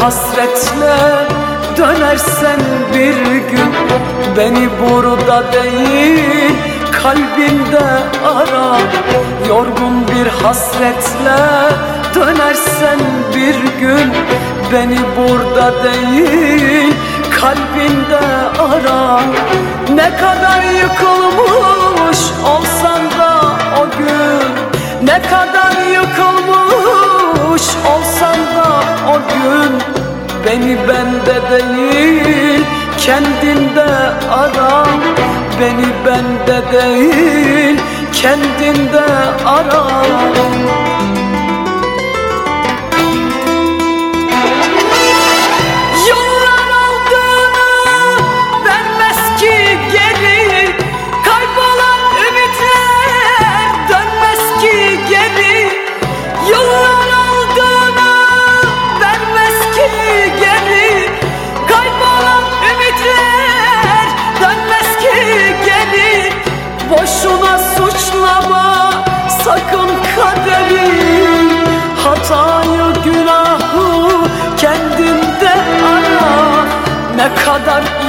hasretle dönersen bir gün Beni burada değil kalbinde ara. Yorgun bir hasretle dönersen bir gün Beni burada değil kalbinde ara. Ne kadar yıkılmış Beni bende değil kendinde ara. Beni bende değil kendinde ara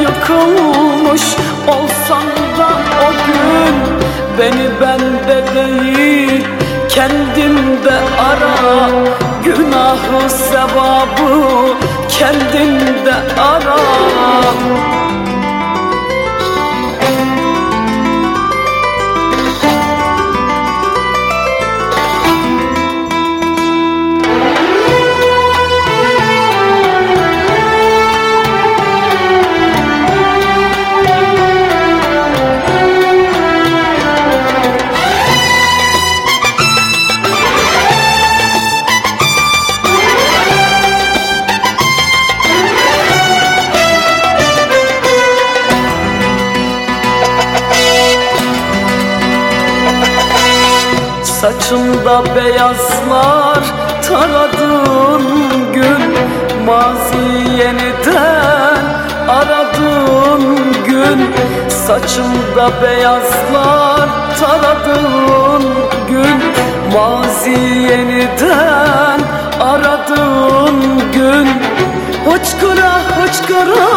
yıkılmış olsan da o gün Beni bende değil kendimde ara. Günahı sevabı kendinde ara Saçında beyazlar taradın gün Mazi yeniden aradın gün. Saçında beyazlar taradın gün Mazi yeniden aradın gün. Hıçkıra hıçkıra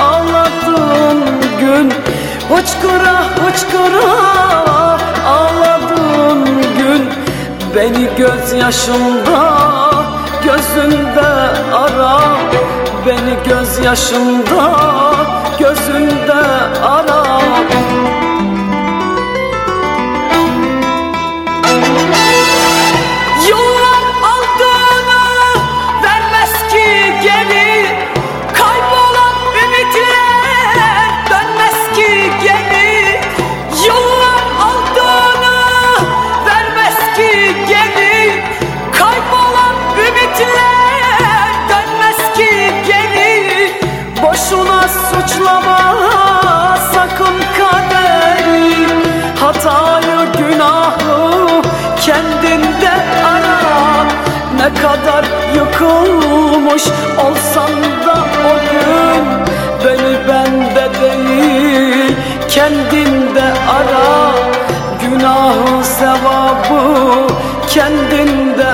ağladın gün. Hıçkıra hıçkıra Beni gözyaşımda gözünde ara. Beni gözyaşımda gözünde ara Ne kadar yıkılmış olsan da o gün. Beni bende değil kendinde ara. Günahı sevabı kendinde